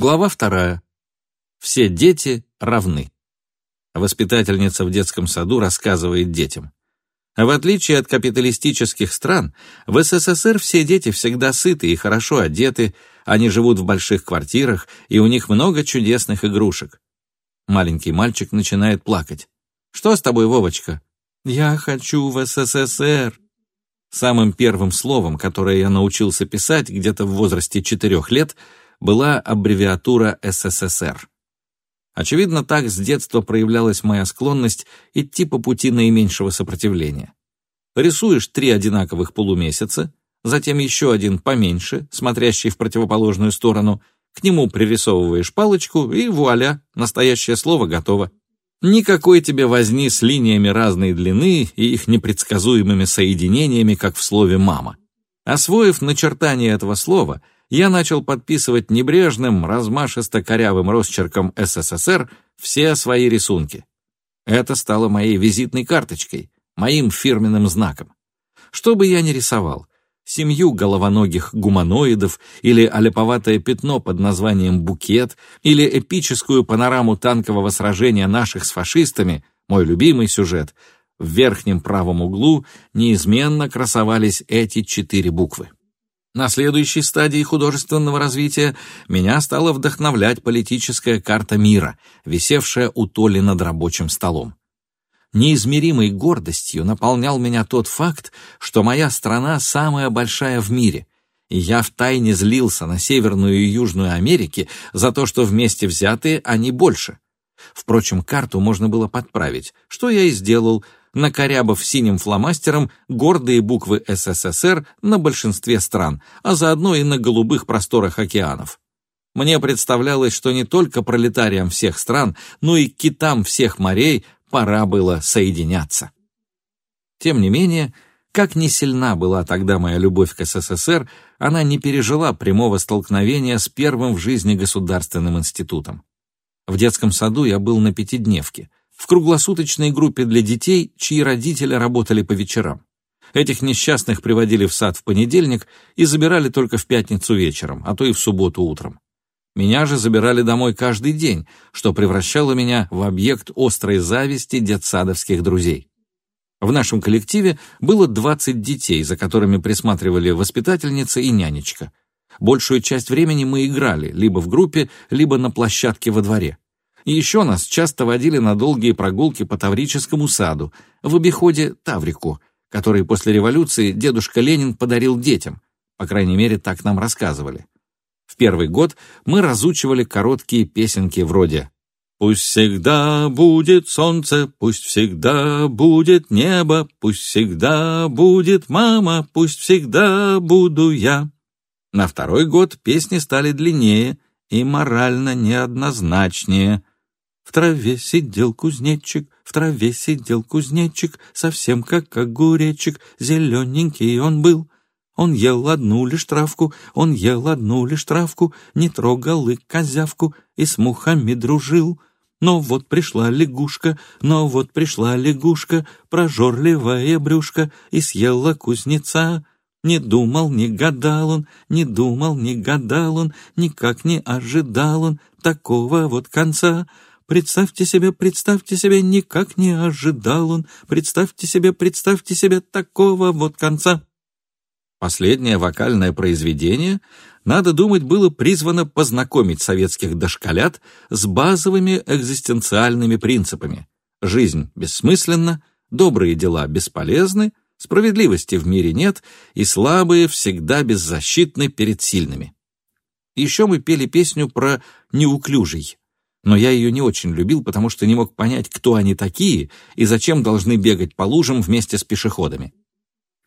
Глава вторая. Все дети равны. Воспитательница в детском саду рассказывает детям. В отличие от капиталистических стран, в СССР все дети всегда сыты и хорошо одеты, они живут в больших квартирах, и у них много чудесных игрушек. Маленький мальчик начинает плакать. «Что с тобой, Вовочка?» «Я хочу в СССР». Самым первым словом, которое я научился писать где-то в возрасте четырех лет, была аббревиатура СССР. Очевидно, так с детства проявлялась моя склонность идти по пути наименьшего сопротивления. Рисуешь три одинаковых полумесяца, затем еще один поменьше, смотрящий в противоположную сторону, к нему пририсовываешь палочку, и вуаля, настоящее слово готово. Никакой тебе возни с линиями разной длины и их непредсказуемыми соединениями, как в слове «мама». Освоив начертание этого слова — я начал подписывать небрежным, размашисто-корявым росчерком СССР все свои рисунки. Это стало моей визитной карточкой, моим фирменным знаком. Что бы я ни рисовал, семью головоногих гуманоидов или аляповатое пятно под названием «Букет» или эпическую панораму танкового сражения наших с фашистами, мой любимый сюжет, в верхнем правом углу неизменно красовались эти четыре буквы. На следующей стадии художественного развития меня стала вдохновлять политическая карта мира, висевшая у Толи над рабочим столом. Неизмеримой гордостью наполнял меня тот факт, что моя страна самая большая в мире, и я втайне злился на Северную и Южную Америки за то, что вместе взятые они больше. Впрочем, карту можно было подправить, что я и сделал, накорябав синим фломастером гордые буквы СССР на большинстве стран, а заодно и на голубых просторах океанов. Мне представлялось, что не только пролетариям всех стран, но и китам всех морей пора было соединяться. Тем не менее, как ни сильна была тогда моя любовь к СССР, она не пережила прямого столкновения с первым в жизни государственным институтом. В детском саду я был на пятидневке, в круглосуточной группе для детей, чьи родители работали по вечерам. Этих несчастных приводили в сад в понедельник и забирали только в пятницу вечером, а то и в субботу утром. Меня же забирали домой каждый день, что превращало меня в объект острой зависти детсадовских друзей. В нашем коллективе было 20 детей, за которыми присматривали воспитательница и нянечка. Большую часть времени мы играли либо в группе, либо на площадке во дворе. И еще нас часто водили на долгие прогулки по Таврическому саду, в обиходе Таврику, который после революции дедушка Ленин подарил детям, по крайней мере, так нам рассказывали. В первый год мы разучивали короткие песенки вроде «Пусть всегда будет солнце, пусть всегда будет небо, пусть всегда будет мама, пусть всегда буду я». На второй год песни стали длиннее и морально неоднозначнее. В траве сидел кузнечик, в траве сидел кузнечик, совсем как огуречек, зелененький он был. Он ел одну лишь травку, он ел одну лишь травку, не трогал и козявку, и с мухами дружил. Но вот пришла лягушка, но вот пришла лягушка, прожорливая брюшка, и съела кузнеца. Не думал, не гадал он, не думал, не гадал он, никак не ожидал он такого вот конца. Представьте себе, представьте себе, никак не ожидал он. Представьте себе, представьте себе такого вот конца. Последнее вокальное произведение, надо думать, было призвано познакомить советских дошколят с базовыми экзистенциальными принципами. Жизнь бессмысленна, добрые дела бесполезны, справедливости в мире нет, и слабые всегда беззащитны перед сильными. Еще мы пели песню про неуклюжий но я ее не очень любил, потому что не мог понять, кто они такие и зачем должны бегать по лужам вместе с пешеходами.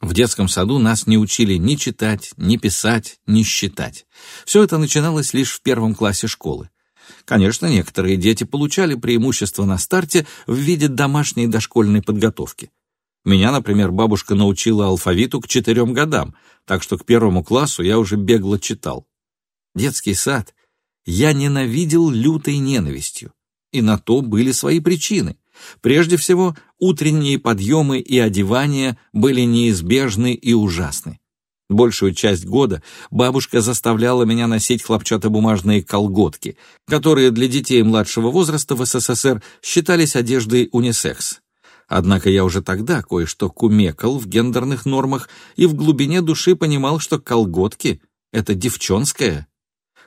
В детском саду нас не учили ни читать, ни писать, ни считать. Все это начиналось лишь в первом классе школы. Конечно, некоторые дети получали преимущество на старте в виде домашней дошкольной подготовки. Меня, например, бабушка научила алфавиту к четырем годам, так что к первому классу я уже бегло читал. Детский сад я ненавидел лютой ненавистью. И на то были свои причины. Прежде всего, утренние подъемы и одевания были неизбежны и ужасны. Большую часть года бабушка заставляла меня носить хлопчатобумажные колготки, которые для детей младшего возраста в СССР считались одеждой унисекс. Однако я уже тогда кое-что кумекал в гендерных нормах и в глубине души понимал, что колготки — это девчонское.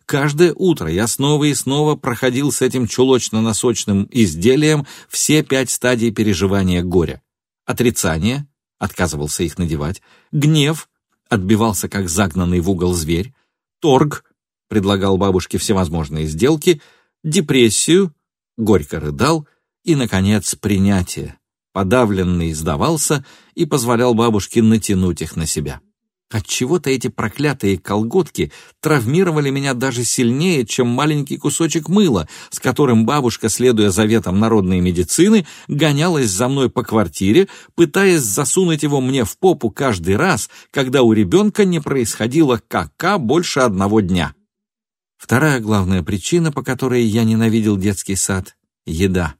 Каждое утро я снова и снова проходил с этим чулочно-носочным изделием все пять стадий переживания горя. Отрицание — отказывался их надевать, гнев — отбивался как загнанный в угол зверь, торг, предлагал бабушке всевозможные сделки, депрессию, горько рыдал и, наконец, принятие. Подавленный сдавался и позволял бабушке натянуть их на себя. Отчего-то эти проклятые колготки травмировали меня даже сильнее, чем маленький кусочек мыла, с которым бабушка, следуя заветам народной медицины, гонялась за мной по квартире, пытаясь засунуть его мне в попу каждый раз, когда у ребенка не происходило кака больше одного дня. Вторая главная причина, по которой я ненавидел детский сад — еда.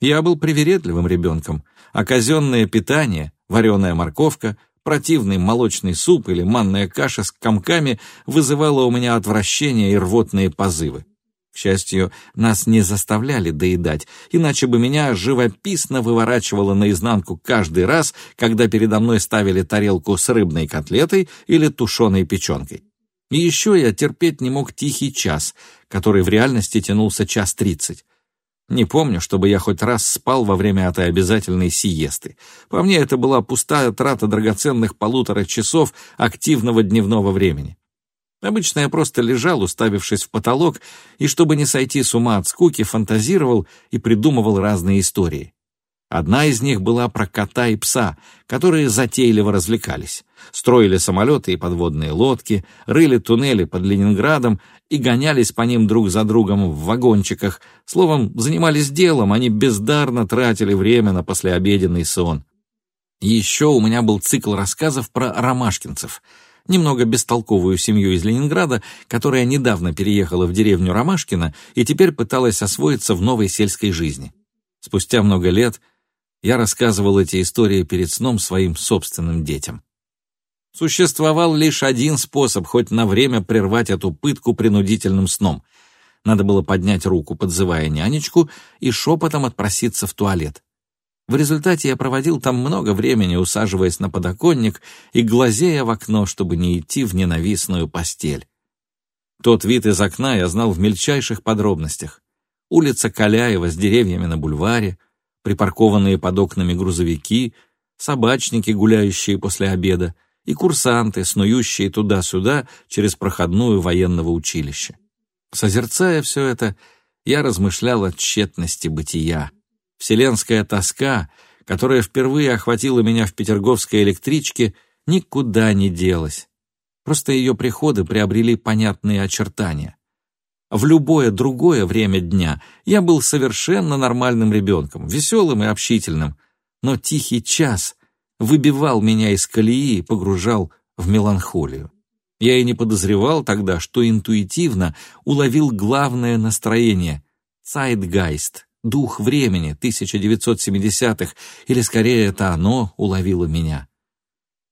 Я был привередливым ребенком, а казенное питание, вареная морковка — Противный молочный суп или манная каша с комками вызывала у меня отвращение и рвотные позывы. К счастью, нас не заставляли доедать, иначе бы меня живописно выворачивало наизнанку каждый раз, когда передо мной ставили тарелку с рыбной котлетой или тушеной печенкой. И еще я терпеть не мог тихий час, который в реальности тянулся час тридцать. Не помню, чтобы я хоть раз спал во время этой обязательной сиесты. По мне, это была пустая трата драгоценных полутора часов активного дневного времени. Обычно я просто лежал, уставившись в потолок, и, чтобы не сойти с ума от скуки, фантазировал и придумывал разные истории. Одна из них была про кота и пса, которые затейливо развлекались. Строили самолеты и подводные лодки, рыли туннели под Ленинградом и гонялись по ним друг за другом в вагончиках. Словом, занимались делом, они бездарно тратили время на послеобеденный сон. еще у меня был цикл рассказов про ромашкинцев — немного бестолковую семью из Ленинграда, которая недавно переехала в деревню Ромашкино и теперь пыталась освоиться в новой сельской жизни. Спустя много лет я рассказывал эти истории перед сном своим собственным детям. Существовал лишь один способ хоть на время прервать эту пытку принудительным сном. Надо было поднять руку, подзывая нянечку, и шепотом отпроситься в туалет. В результате я проводил там много времени, усаживаясь на подоконник и глазея в окно, чтобы не идти в ненавистную постель. Тот вид из окна я знал в мельчайших подробностях. Улица Каляева с деревьями на бульваре, припаркованные под окнами грузовики, собачники, гуляющие после обеда, и курсанты, снующие туда-сюда через проходную военного училища. Созерцая все это, я размышлял о тщетности бытия. Вселенская тоска, которая впервые охватила меня в петерговской электричке, никуда не делась. Просто ее приходы приобрели понятные очертания. В любое другое время дня я был совершенно нормальным ребенком, веселым и общительным, но тихий час выбивал меня из колеи и погружал в меланхолию. Я и не подозревал тогда, что интуитивно уловил главное настроение — «Цайтгайст», дух времени 1970-х, или скорее это оно уловило меня.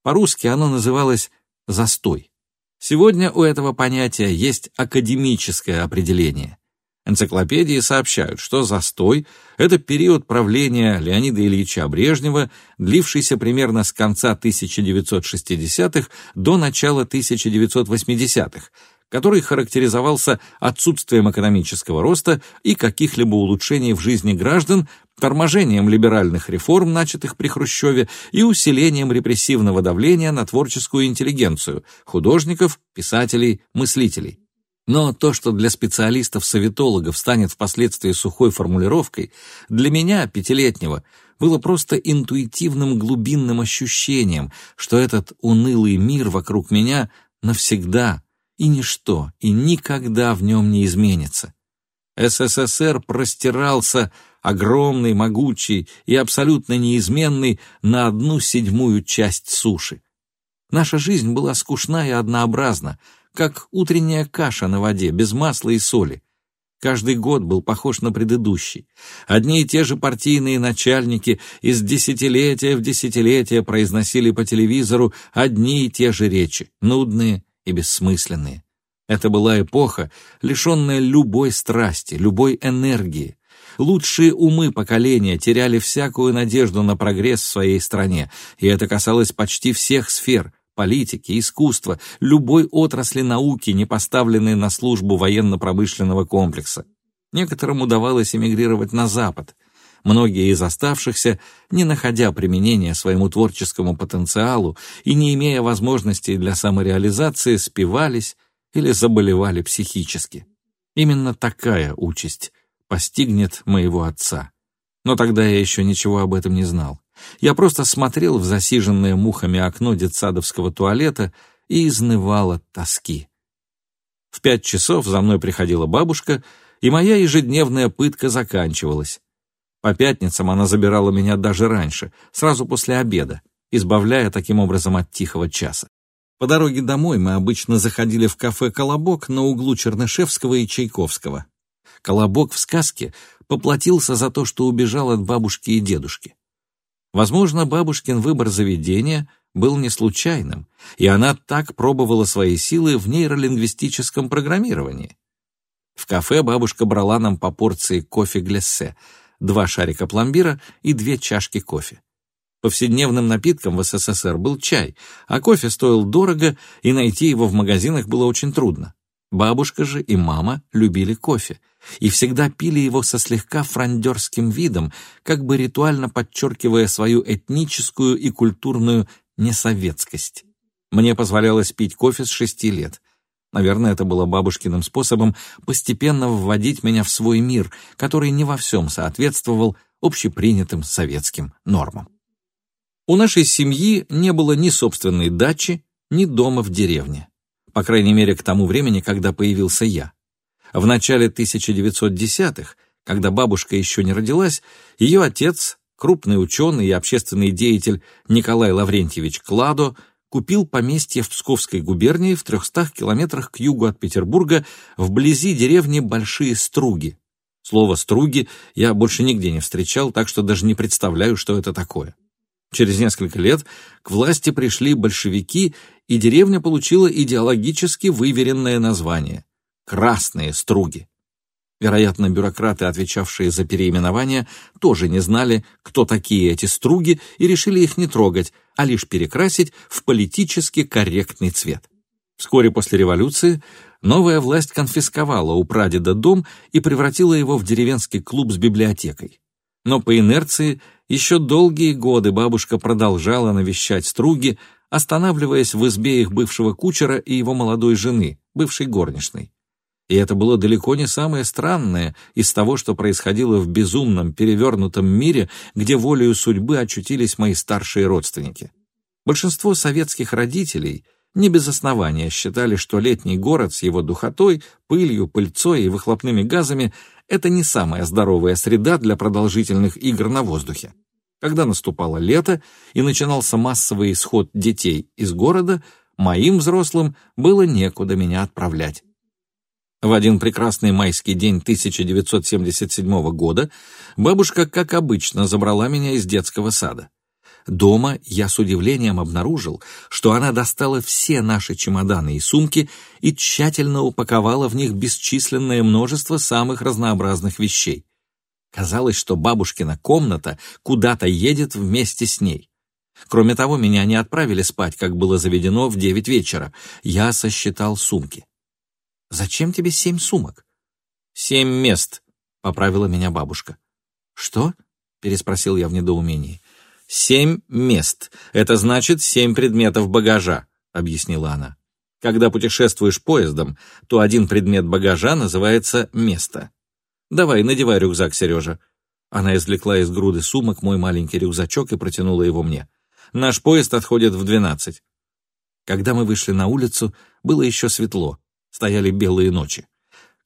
По-русски оно называлось «застой». Сегодня у этого понятия есть академическое определение. Энциклопедии сообщают, что застой — это период правления Леонида Ильича Брежнева, длившийся примерно с конца 1960-х до начала 1980-х, который характеризовался отсутствием экономического роста и каких-либо улучшений в жизни граждан, торможением либеральных реформ, начатых при Хрущеве, и усилением репрессивного давления на творческую интеллигенцию, художников, писателей, мыслителей. Но то, что для специалистов-советологов станет впоследствии сухой формулировкой, для меня, пятилетнего, было просто интуитивным глубинным ощущением, что этот унылый мир вокруг меня навсегда и ничто, и никогда в нем не изменится. СССР простирался огромный, могучий и абсолютно неизменный на одну седьмую часть суши. Наша жизнь была скучна и однообразна, как утренняя каша на воде, без масла и соли. Каждый год был похож на предыдущий. Одни и те же партийные начальники из десятилетия в десятилетие произносили по телевизору одни и те же речи, нудные и бессмысленные. Это была эпоха, лишенная любой страсти, любой энергии. Лучшие умы поколения теряли всякую надежду на прогресс в своей стране, и это касалось почти всех сфер — политики, искусства, любой отрасли науки, не поставленной на службу военно-промышленного комплекса. Некоторым удавалось эмигрировать на Запад. Многие из оставшихся, не находя применения своему творческому потенциалу и не имея возможностей для самореализации, спивались или заболевали психически. Именно такая участь постигнет моего отца. Но тогда я еще ничего об этом не знал. Я просто смотрел в засиженное мухами окно детсадовского туалета и изнывал от тоски. В пять часов за мной приходила бабушка, и моя ежедневная пытка заканчивалась. По пятницам она забирала меня даже раньше, сразу после обеда, избавляя таким образом от тихого часа. По дороге домой мы обычно заходили в кафе «Колобок» на углу Чернышевского и Чайковского. Колобок в сказке поплатился за то, что убежал от бабушки и дедушки. Возможно, бабушкин выбор заведения был не случайным, и она так пробовала свои силы в нейролингвистическом программировании. В кафе бабушка брала нам по порции кофе-глессе, два шарика пломбира и две чашки кофе. Повседневным напитком в СССР был чай, а кофе стоил дорого, и найти его в магазинах было очень трудно. Бабушка же и мама любили кофе и всегда пили его со слегка франдерским видом, как бы ритуально подчеркивая свою этническую и культурную несоветскость. Мне позволялось пить кофе с шести лет. Наверное, это было бабушкиным способом постепенно вводить меня в свой мир, который не во всем соответствовал общепринятым советским нормам. У нашей семьи не было ни собственной дачи, ни дома в деревне по крайней мере, к тому времени, когда появился я. В начале 1910-х, когда бабушка еще не родилась, ее отец, крупный ученый и общественный деятель Николай Лаврентьевич Кладо, купил поместье в Псковской губернии в 300 километрах к югу от Петербурга, вблизи деревни Большие Струги. Слово «струги» я больше нигде не встречал, так что даже не представляю, что это такое. Через несколько лет к власти пришли большевики, и деревня получила идеологически выверенное название — «Красные струги». Вероятно, бюрократы, отвечавшие за переименование, тоже не знали, кто такие эти струги, и решили их не трогать, а лишь перекрасить в политически корректный цвет. Вскоре после революции новая власть конфисковала у прадеда дом и превратила его в деревенский клуб с библиотекой. Но по инерции еще долгие годы бабушка продолжала навещать струги, останавливаясь в избе их бывшего кучера и его молодой жены, бывшей горничной. И это было далеко не самое странное из того, что происходило в безумном, перевернутом мире, где волею судьбы очутились мои старшие родственники. Большинство советских родителей не без основания считали, что летний город с его духотой, пылью, пыльцой и выхлопными газами это не самая здоровая среда для продолжительных игр на воздухе. Когда наступало лето и начинался массовый исход детей из города, моим взрослым было некуда меня отправлять. В один прекрасный майский день 1977 года бабушка, как обычно, забрала меня из детского сада. Дома я с удивлением обнаружил, что она достала все наши чемоданы и сумки и тщательно упаковала в них бесчисленное множество самых разнообразных вещей. Казалось, что бабушкина комната куда-то едет вместе с ней. Кроме того, меня не отправили спать, как было заведено в девять вечера. Я сосчитал сумки. «Зачем тебе семь сумок?» «Семь мест», — поправила меня бабушка. «Что?» — переспросил я в недоумении. «Семь мест. Это значит семь предметов багажа», — объяснила она. «Когда путешествуешь поездом, то один предмет багажа называется «место». Давай, надевай рюкзак, Сережа». Она извлекла из груды сумок мой маленький рюкзачок и протянула его мне. «Наш поезд отходит в двенадцать». Когда мы вышли на улицу, было еще светло, стояли белые ночи.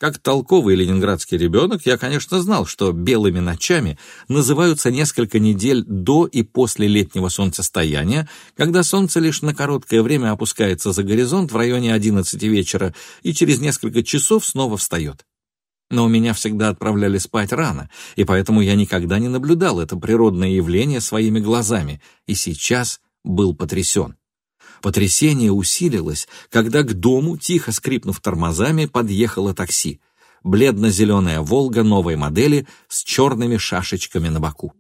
Как толковый ленинградский ребенок, я, конечно, знал, что белыми ночами называются несколько недель до и после летнего солнцестояния, когда солнце лишь на короткое время опускается за горизонт в районе 11 вечера и через несколько часов снова встает. Но меня всегда отправляли спать рано, и поэтому я никогда не наблюдал это природное явление своими глазами, и сейчас был потрясен. Потрясение усилилось, когда к дому, тихо скрипнув тормозами, подъехало такси. Бледно-зеленая «Волга» новой модели с черными шашечками на боку.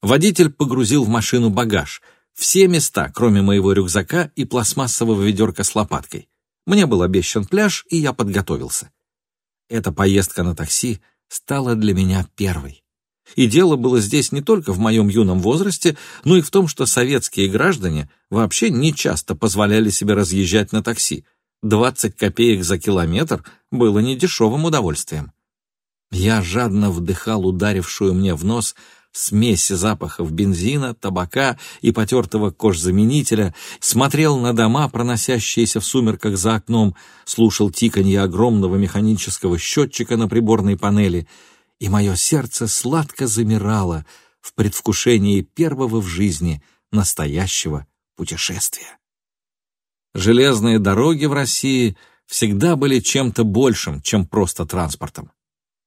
Водитель погрузил в машину багаж. Все места, кроме моего рюкзака и пластмассового ведерка с лопаткой. Мне был обещан пляж, и я подготовился. Эта поездка на такси стала для меня первой. И дело было здесь не только в моем юном возрасте, но и в том, что советские граждане вообще не часто позволяли себе разъезжать на такси. 20 копеек за километр было недешевым удовольствием. Я жадно вдыхал ударившую мне в нос смесь запахов бензина, табака и потертого кожзаменителя, смотрел на дома, проносящиеся в сумерках за окном, слушал тиканье огромного механического счетчика на приборной панели, и мое сердце сладко замирало в предвкушении первого в жизни настоящего путешествия. Железные дороги в России всегда были чем-то большим, чем просто транспортом.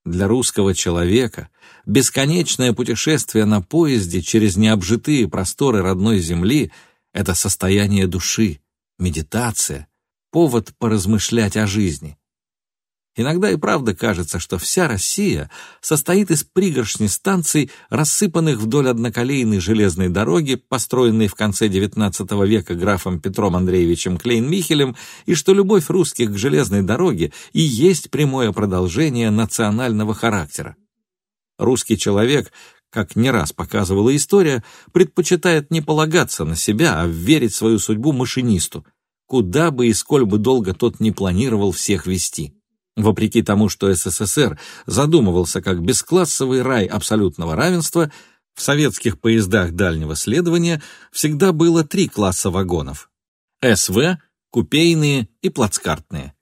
Для русского человека бесконечное путешествие на поезде через необжитые просторы родной земли — это состояние души, медитация, повод поразмышлять о жизни. Иногда и правда кажется, что вся Россия состоит из пригоршни станций, рассыпанных вдоль одноколейной железной дороги, построенной в конце XIX века графом Петром Андреевичем Клейн-Михелем, и что любовь русских к железной дороге и есть прямое продолжение национального характера. Русский человек, как не раз показывала история, предпочитает не полагаться на себя, а верить свою судьбу машинисту, куда бы и сколь бы долго тот не планировал всех вести. Вопреки тому, что СССР задумывался как бесклассовый рай абсолютного равенства, в советских поездах дальнего следования всегда было три класса вагонов – СВ, купейные и плацкартные.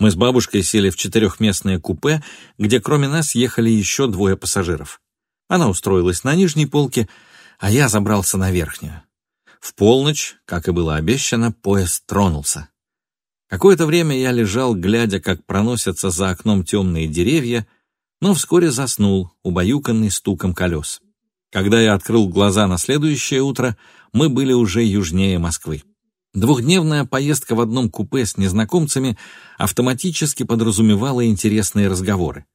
Мы с бабушкой сели в четырехместное купе, где кроме нас ехали еще двое пассажиров. Она устроилась на нижней полке, а я забрался на верхнюю. В полночь, как и было обещано, поезд тронулся. Какое-то время я лежал, глядя, как проносятся за окном темные деревья, но вскоре заснул, убаюканный стуком колес. Когда я открыл глаза на следующее утро, мы были уже южнее Москвы. Двухдневная поездка в одном купе с незнакомцами автоматически подразумевала интересные разговоры.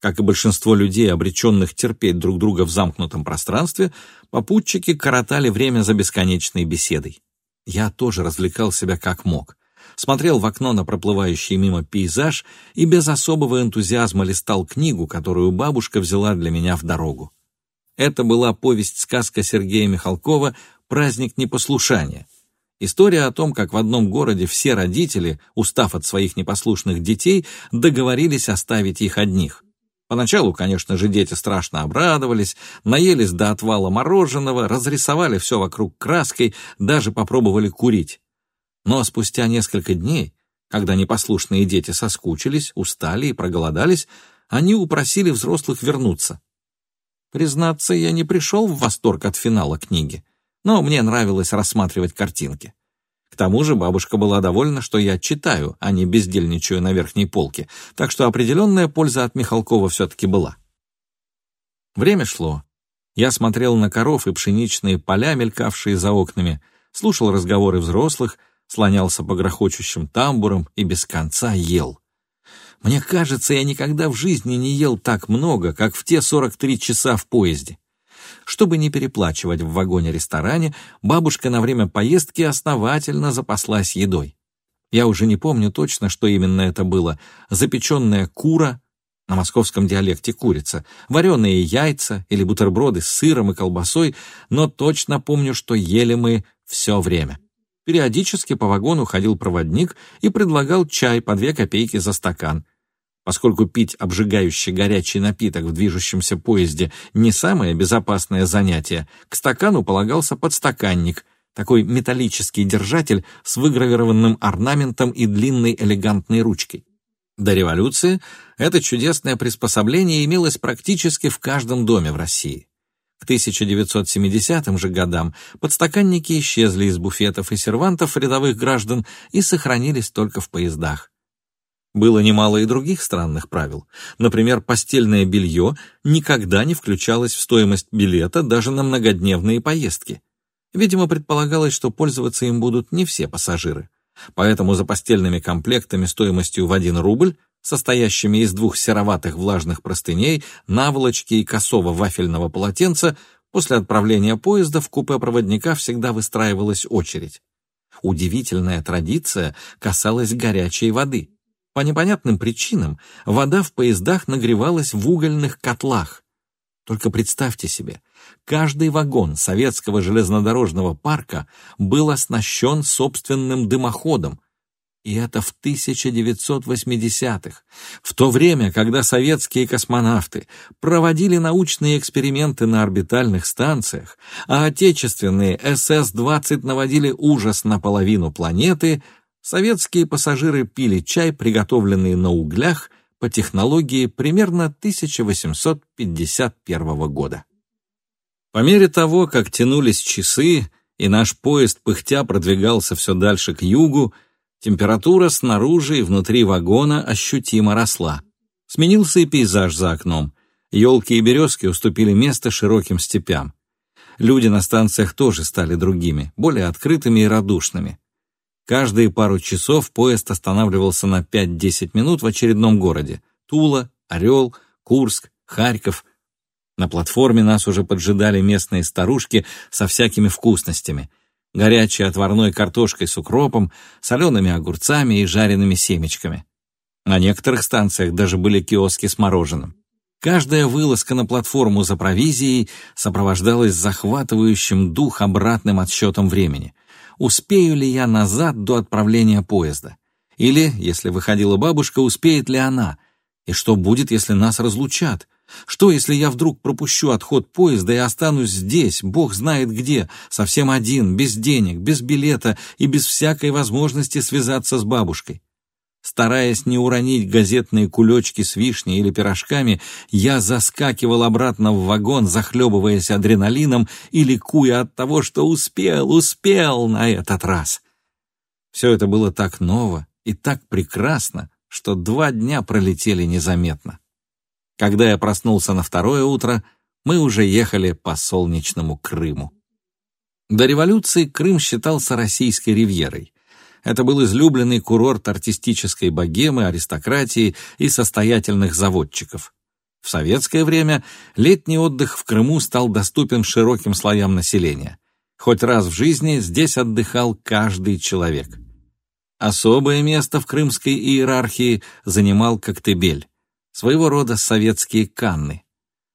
Как и большинство людей, обреченных терпеть друг друга в замкнутом пространстве, попутчики коротали время за бесконечной беседой. Я тоже развлекал себя как мог смотрел в окно на проплывающий мимо пейзаж и без особого энтузиазма листал книгу, которую бабушка взяла для меня в дорогу. Это была повесть-сказка Сергея Михалкова «Праздник непослушания». История о том, как в одном городе все родители, устав от своих непослушных детей, договорились оставить их одних. Поначалу, конечно же, дети страшно обрадовались, наелись до отвала мороженого, разрисовали все вокруг краской, даже попробовали курить. Но спустя несколько дней, когда непослушные дети соскучились, устали и проголодались, они упросили взрослых вернуться. Признаться, я не пришел в восторг от финала книги, но мне нравилось рассматривать картинки. К тому же бабушка была довольна, что я читаю, а не бездельничаю на верхней полке, так что определенная польза от Михалкова все-таки была. Время шло. Я смотрел на коров и пшеничные поля, мелькавшие за окнами, слушал разговоры взрослых, слонялся по грохочущим тамбурам и без конца ел. Мне кажется, я никогда в жизни не ел так много, как в те 43 часа в поезде. Чтобы не переплачивать в вагоне-ресторане, бабушка на время поездки основательно запаслась едой. Я уже не помню точно, что именно это было. Запеченная кура, на московском диалекте курица, вареные яйца или бутерброды с сыром и колбасой, но точно помню, что ели мы все время. Периодически по вагону ходил проводник и предлагал чай по две копейки за стакан. Поскольку пить обжигающий горячий напиток в движущемся поезде не самое безопасное занятие, к стакану полагался подстаканник, такой металлический держатель с выгравированным орнаментом и длинной элегантной ручкой. До революции это чудесное приспособление имелось практически в каждом доме в России. К 1970 же годам подстаканники исчезли из буфетов и сервантов рядовых граждан и сохранились только в поездах. Было немало и других странных правил. Например, постельное белье никогда не включалось в стоимость билета даже на многодневные поездки. Видимо, предполагалось, что пользоваться им будут не все пассажиры. Поэтому за постельными комплектами стоимостью в 1 рубль, состоящими из двух сероватых влажных простыней, наволочки и косого вафельного полотенца, после отправления поезда в купе проводника всегда выстраивалась очередь. Удивительная традиция касалась горячей воды. По непонятным причинам вода в поездах нагревалась в угольных котлах. Только представьте себе, каждый вагон советского железнодорожного парка был оснащен собственным дымоходом, и это в 1980-х, в то время, когда советские космонавты проводили научные эксперименты на орбитальных станциях, а отечественные СС-20 наводили ужас на половину планеты, советские пассажиры пили чай, приготовленный на углях по технологии примерно 1851 года. По мере того, как тянулись часы, и наш поезд пыхтя продвигался все дальше к югу, Температура снаружи и внутри вагона ощутимо росла. Сменился и пейзаж за окном. Елки и березки уступили место широким степям. Люди на станциях тоже стали другими, более открытыми и радушными. Каждые пару часов поезд останавливался на 5-10 минут в очередном городе. Тула, Орел, Курск, Харьков. На платформе нас уже поджидали местные старушки со всякими вкусностями горячей отварной картошкой с укропом, солеными огурцами и жареными семечками. На некоторых станциях даже были киоски с мороженым. Каждая вылазка на платформу за провизией сопровождалась захватывающим дух обратным отсчетом времени. Успею ли я назад до отправления поезда? Или, если выходила бабушка, успеет ли она? И что будет, если нас разлучат? Что, если я вдруг пропущу отход поезда и останусь здесь, бог знает где, совсем один, без денег, без билета и без всякой возможности связаться с бабушкой? Стараясь не уронить газетные кулечки с вишней или пирожками, я заскакивал обратно в вагон, захлебываясь адреналином и ликуя от того, что успел, успел на этот раз. Все это было так ново и так прекрасно, что два дня пролетели незаметно. Когда я проснулся на второе утро, мы уже ехали по солнечному Крыму. До революции Крым считался российской ривьерой. Это был излюбленный курорт артистической богемы, аристократии и состоятельных заводчиков. В советское время летний отдых в Крыму стал доступен широким слоям населения. Хоть раз в жизни здесь отдыхал каждый человек. Особое место в крымской иерархии занимал Коктебель своего рода советские канны.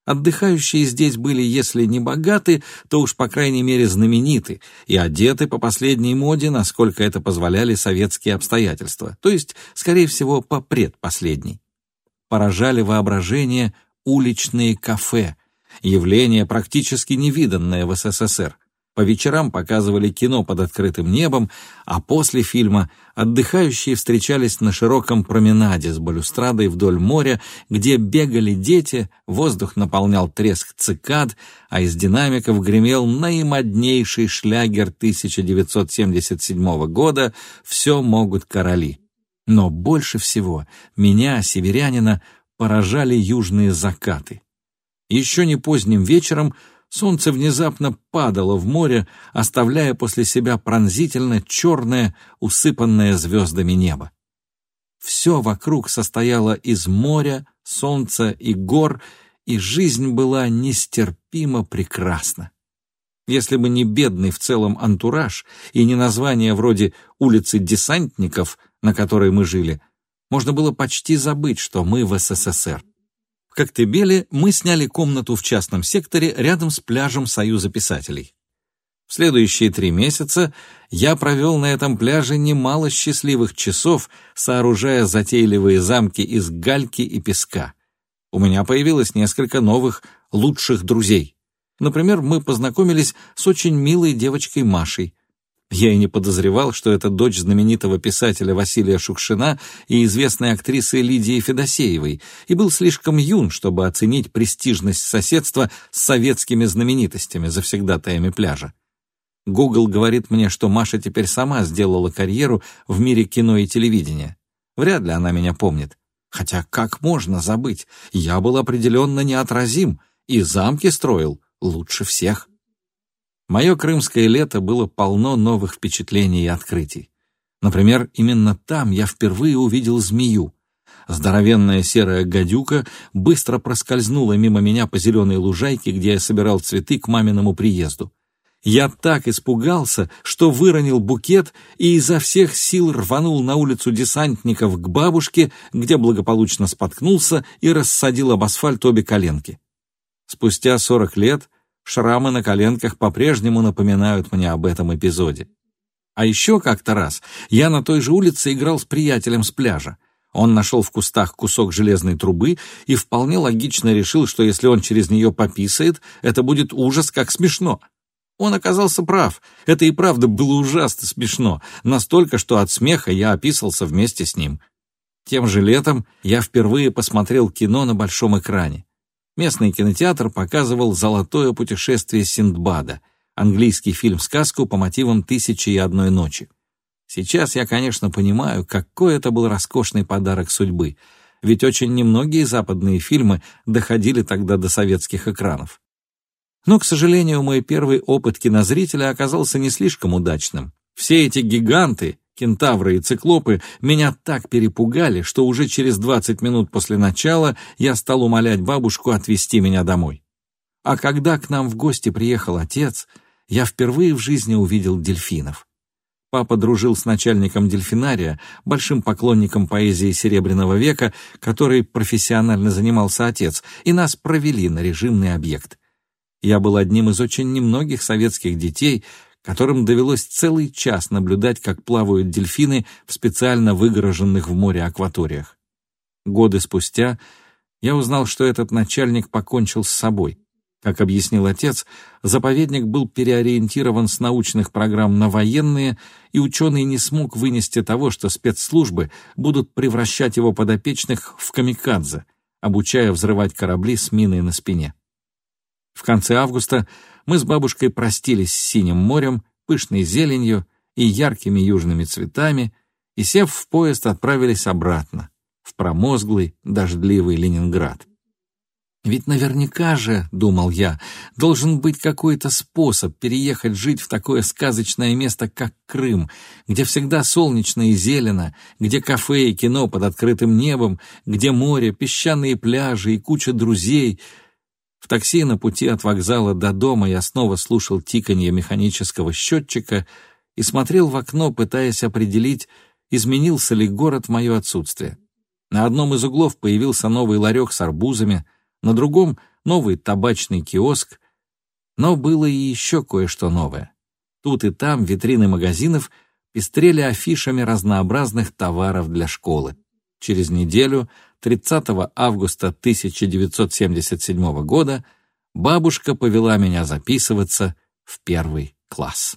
Отдыхающие здесь были, если не богаты, то уж, по крайней мере, знамениты и одеты по последней моде, насколько это позволяли советские обстоятельства, то есть, скорее всего, по предпоследней. Поражали воображение уличные кафе, явление практически невиданное в СССР. По вечерам показывали кино под открытым небом, а после фильма отдыхающие встречались на широком променаде с балюстрадой вдоль моря, где бегали дети, воздух наполнял треск цикад, а из динамиков гремел наимоднейший шлягер 1977 года «Все могут короли». Но больше всего меня, северянина, поражали южные закаты. Еще не поздним вечером — солнце внезапно падало в море, оставляя после себя пронзительно черное, усыпанное звездами небо. Все вокруг состояло из моря, солнца и гор, и жизнь была нестерпимо прекрасна. Если бы не бедный в целом антураж и не название вроде «улицы десантников», на которой мы жили, можно было почти забыть, что мы в СССР. В Коктебеле мы сняли комнату в частном секторе рядом с пляжем Союза писателей. В следующие три месяца я провел на этом пляже немало счастливых часов, сооружая затейливые замки из гальки и песка. У меня появилось несколько новых лучших друзей. Например, мы познакомились с очень милой девочкой Машей, я и не подозревал, что это дочь знаменитого писателя Василия Шукшина и известной актрисы Лидии Федосеевой, и был слишком юн, чтобы оценить престижность соседства с советскими знаменитостями, завсегдатаями пляжа. Google говорит мне, что Маша теперь сама сделала карьеру в мире кино и телевидения. Вряд ли она меня помнит. Хотя как можно забыть? Я был определенно неотразим, и замки строил лучше всех. Мое крымское лето было полно новых впечатлений и открытий. Например, именно там я впервые увидел змею. Здоровенная серая гадюка быстро проскользнула мимо меня по зеленой лужайке, где я собирал цветы к маминому приезду. Я так испугался, что выронил букет и изо всех сил рванул на улицу десантников к бабушке, где благополучно споткнулся и рассадил об асфальт обе коленки. Спустя сорок лет шрамы на коленках по-прежнему напоминают мне об этом эпизоде. А еще как-то раз я на той же улице играл с приятелем с пляжа. Он нашел в кустах кусок железной трубы и вполне логично решил, что если он через нее пописает, это будет ужас как смешно. Он оказался прав. Это и правда было ужасно смешно, настолько, что от смеха я описался вместе с ним. Тем же летом я впервые посмотрел кино на большом экране. Местный кинотеатр показывал «Золотое путешествие Синдбада», английский фильм-сказку по мотивам «Тысячи и одной ночи». Сейчас я, конечно, понимаю, какой это был роскошный подарок судьбы, ведь очень немногие западные фильмы доходили тогда до советских экранов. Но, к сожалению, мой первый опыт кинозрителя оказался не слишком удачным. Все эти гиганты, кентавры и циклопы, меня так перепугали, что уже через 20 минут после начала я стал умолять бабушку отвезти меня домой. А когда к нам в гости приехал отец, я впервые в жизни увидел дельфинов. Папа дружил с начальником дельфинария, большим поклонником поэзии Серебряного века, который профессионально занимался отец, и нас провели на режимный объект. Я был одним из очень немногих советских детей, которым довелось целый час наблюдать, как плавают дельфины в специально выгороженных в море акваториях. Годы спустя я узнал, что этот начальник покончил с собой. Как объяснил отец, заповедник был переориентирован с научных программ на военные, и ученый не смог вынести того, что спецслужбы будут превращать его подопечных в камикадзе, обучая взрывать корабли с миной на спине. В конце августа мы с бабушкой простились с синим морем, пышной зеленью и яркими южными цветами, и, сев в поезд, отправились обратно, в промозглый, дождливый Ленинград. Ведь наверняка же, думал я, должен быть какой-то способ переехать жить в такое сказочное место, как Крым, где всегда солнечно и зелено, где кафе и кино под открытым небом, где море, песчаные пляжи и куча друзей. В такси на пути от вокзала до дома я снова слушал тиканье механического счетчика и смотрел в окно, пытаясь определить, изменился ли город в мое отсутствие. На одном из углов появился новый ларек с арбузами — на другом — новый табачный киоск. Но было и еще кое-что новое. Тут и там витрины магазинов пестрели афишами разнообразных товаров для школы. Через неделю, 30 августа 1977 года, бабушка повела меня записываться в первый класс.